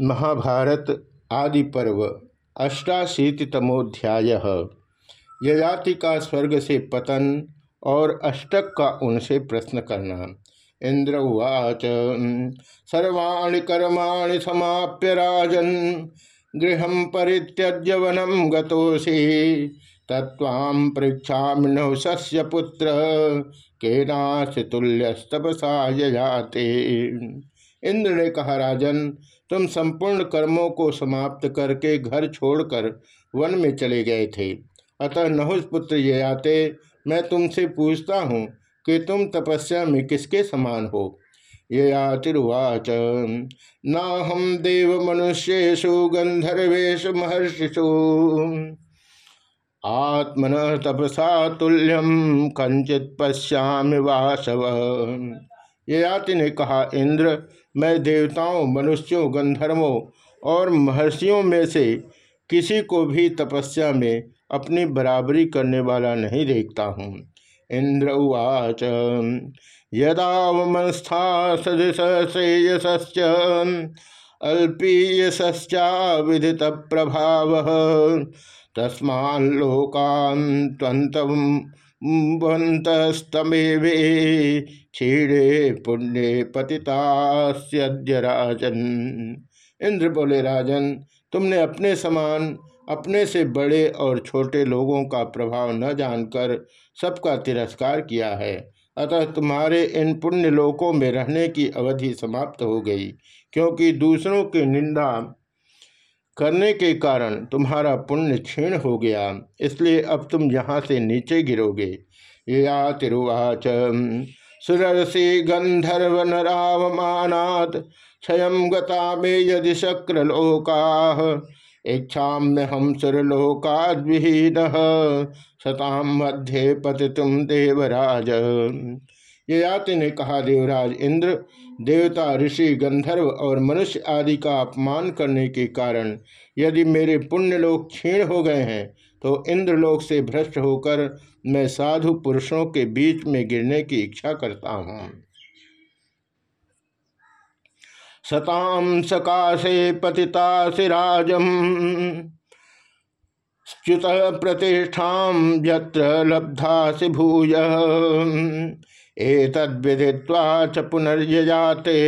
महाभारत आदि पर्व अष्टाशीतमोध्याय ययाति का स्वर्ग से पतन और अष्टक का उनसे प्रश्न करना। इंद्र उवाच, सर्वाणि कर्माणि समाप्य राजन, गृह परित्यज्य वनम गतोषि तत्वाम परीक्षा सस्य पुत्र केनाश तुल्यस्तपसा ययाते। इंद्र ने कहा, राजन, तुम संपूर्ण कर्मों को समाप्त करके घर छोड़कर वन में चले गए थे। अतः नहुस पुत्र ये आते, मैं तुमसे पूछता हूँ कि तुम तपस्या में किसके समान हो? ये आतिर्वाच न हम देव मनुष्येशु गंधर्वेश महर्षिषु। आत्मन तपसा तुल्यम कंचित पश्यामि वासव। ययाति ने कहा, इंद्र मैं देवताओं, मनुष्यों, गंधर्वों और महर्षियों में से किसी को भी तपस्या में अपनी बराबरी करने वाला नहीं देखता हूँ। इंद्र उवाच यदावमस्था सदृश श्रेयस अल्पीयश्चा विदित प्रभाव तस्मालोकान्तम वंतस्तमेवे क्षीणे पुण्य पतितास्यद्य राजन। इंद्र बोले, राजन, तुमने अपने समान, अपने से बड़े और छोटे लोगों का प्रभाव न जानकर सबका तिरस्कार किया है। अतः तुम्हारे इन पुण्य लोकों में रहने की अवधि समाप्त हो गई, क्योंकि दूसरों की निंदा करने के कारण तुम्हारा पुण्य क्षीण हो गया। इसलिए अब तुम यहाँ से नीचे गिरोगे। या तिरुवाच। सुरसी गंधर्व नरावमानात, क्षय गता में यदि शक्रलोका। इच्छा हम सुरलोकाद्विहीन सताम मध्य पति तुम देवराज। ये याति ने कहा देवराज। इंद्र, देवता, ऋषि, गंधर्व और मनुष्य आदि का अपमान करने के कारण यदि मेरे पुण्यलोक क्षीण हो गए हैं तो इंद्रलोक से भ्रष्ट होकर मैं साधु पुरुषों के बीच में गिरने की इच्छा करता हूँ। सताम सकाशे पतिता सिराजम च्युत प्रतिष्ठा यत्र लब्धा भूय। एतद्विदित्वा च पुनर्यजाते।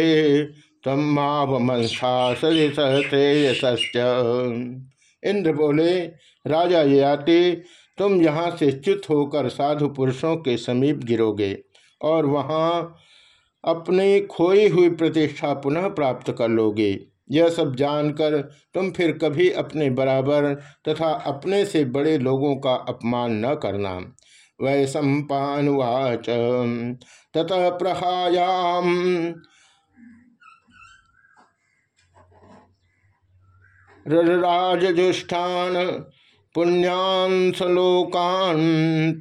इंद्र बोले, राजा ययाति, तुम यहाँ से च्युत होकर साधु पुरुषों के समीप गिरोगे और वहाँ अपनी खोई हुई प्रतिष्ठा पुनः प्राप्त कर लोगे। यह सब जानकर तुम फिर कभी अपने बराबर तथा अपने से बड़े लोगों का अपमान न करना। वै सम्पावाच ततः प्रहायाम। राजुष्ठान पुण्यान सलोकान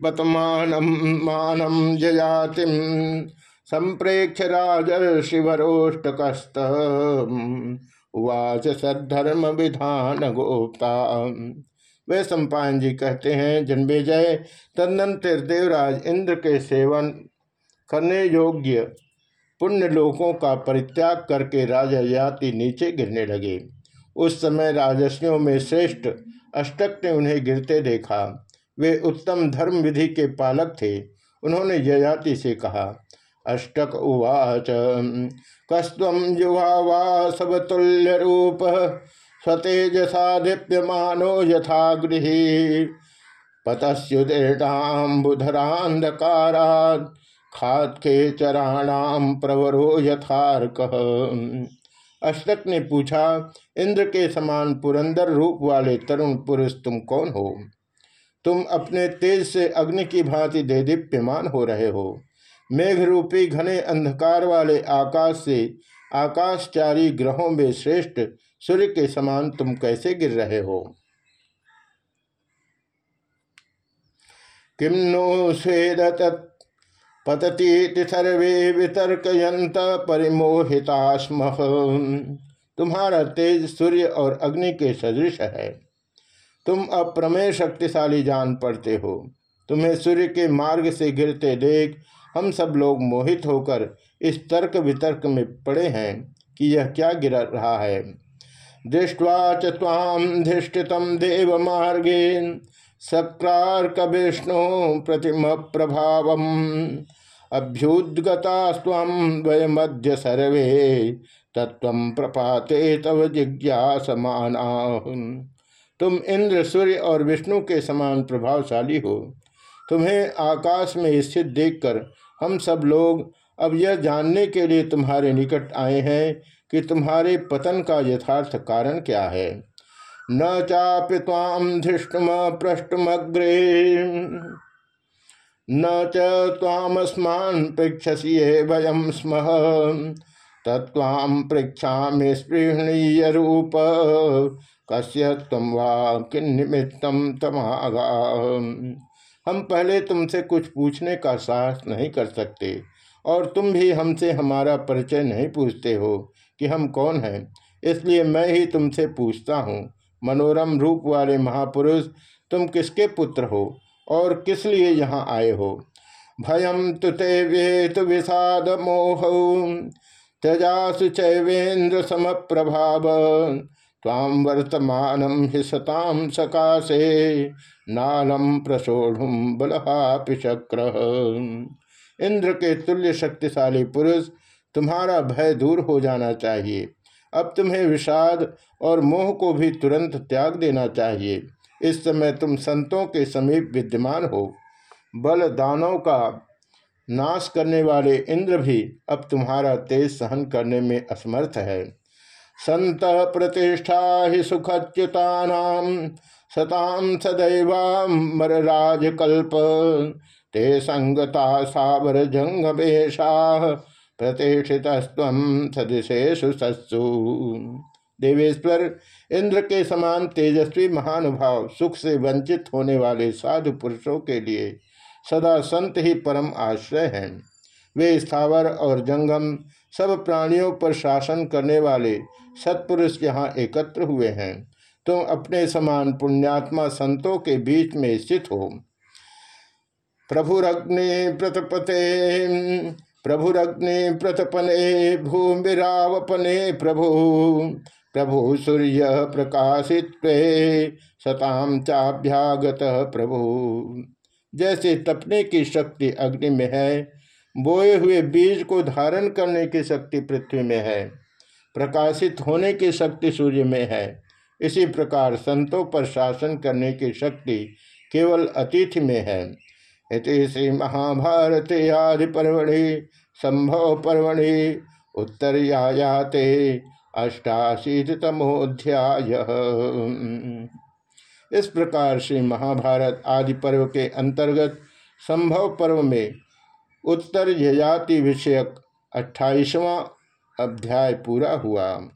पतमानम मानम जयातिम। संप्रेक्ष राजर्षिवरोष्टकस्त उवाच सद्धर्म विधान गोप्ता वे सम्पायन जी कहते हैं जन्मेजय तदनंतर देवराज, इंद्र के सेवन करने योग्य। पुण्य लोकों का परित्याग करके राजा याति नीचे गिरने लगे। उस समय राजस्वियों में श्रेष्ठ अष्टक ने उन्हें गिरते देखा। वे उत्तम धर्म विधि के पालक थे। उन्होंने ययाति से कहा, अष्टक उवाच। कस्व युवा वा सब तुल्य रूप स्वतेजसा दीप्यमानो यथा गृह पतस्युदीर्णाबुधरांधकारात् खात्के चराणाम प्रवरो यथार्क। अष्टक ने पूछा, इंद्र के समान पुरंदर रूप वाले तरुण पुरुष तुम कौन हो? तुम अपने तेज से अग्नि की भांति दे दीप्यमान हो रहे हो। मेघ रूपी घने अंधकार वाले आकाश से आकाशचारी ग्रहों में श्रेष्ठ सूर्य के समान तुम कैसे गिर रहे हो? किम नो स्वेद पतती सर्वे वितर्कयंत परिमोहिता तुम्हारा तेज सूर्य और अग्नि के सदृश है। तुम अप्रमेय शक्तिशाली जान पड़ते हो। तुम्हें सूर्य के मार्ग से गिरते देख हम सब लोग मोहित होकर इस तर्क वितर्क में पड़े हैं कि यह क्या गिर रहा है। दृष्ट्वा च ताम धिष्ठित देव मार्गे सक्रार्क विष्णु प्रतिम प्रभाव अभ्युद्गता स्व वयमद्य सर्वे तत्व प्रपाते तव जिज्ञासमाना। तुम इंद्र, सूर्य और विष्णु के समान प्रभावशाली हो। तुम्हें आकाश में स्थित देखकर हम सब लोग अब यह जानने के लिए तुम्हारे निकट आए हैं कि तुम्हारे पतन का यथार्थ कारण क्या है? न चापि ताम धृष्टुम पृष्ठमग्रे न चामस्मान पृक्षसी वयम स्म। तत्वाम पृक्षा स्पृहणीय रूप कस्य तम वा किन्निमित्तम तमागा। हम पहले तुमसे कुछ पूछने का साहस नहीं कर सकते, और तुम भी हमसे हमारा परिचय नहीं पूछते हो। कि हम कौन हैं? इसलिए मैं ही तुमसे पूछता हूँ, मनोरम रूप वाले महापुरुष, तुम किसके पुत्र हो और किस लिए यहाँ आए हो? भयम तुते वेत विषाद मोह त्यजासु चैवेन्द्र सम प्रभाव ताम वर्तमान हि सताम सकाशे नालम प्रसोढ़ुम बलहा चक्र। इंद्र के तुल्य शक्तिशाली पुरुष तुम्हारा भय दूर हो जाना चाहिए। अब तुम्हें विषाद और मोह को भी तुरंत त्याग देना चाहिए। इस समय तुम संतों के समीप विद्यमान हो। बल दानों का नाश करने वाले इंद्र भी अब तुम्हारा तेज सहन करने में असमर्थ है। संत प्रतिष्ठा ही सुखच्युता सताम सदैवामर राजकल्प ते संगता सावर जंगमेशा प्रतिष्ठित सदृशेषु सत्सु। देवेश्वर, इंद्र के समान तेजस्वी महानुभाव, सुख से वंचित होने वाले साधु पुरुषों के लिए सदा संत ही परम आश्रय हैं। वे स्थावर और जंगम, सब प्राणियों पर शासन करने वाले सत्पुरुष यहाँ एकत्र हुए हैं। तुम अपने समान पुण्यात्मा संतों के बीच में स्थित हो। प्रभुरग्नि प्रतपते प्रभुरग्नि प्रतपने, भूमिरावपने प्रभु। प्रभु सूर्य प्रकाशित सताम चाभ्यागत प्रभु। जैसे तपने की शक्ति अग्नि में है, बोए हुए बीज को धारण करने की शक्ति पृथ्वी में है, प्रकाशित होने की शक्ति सूर्य में है। इसी प्रकार संतों पर शासन करने की शक्ति केवल अतिथि में है। इति श्री महाभारत आदि पर्वणि संभव पर्वणि उत्तरयाते अष्टाशीतमोध्याय इस प्रकार श्री महाभारत आदि पर्व के अंतर्गत संभव पर्व में उत्तर यजाति विषयक अट्ठाईसवां अध्याय पूरा हुआ।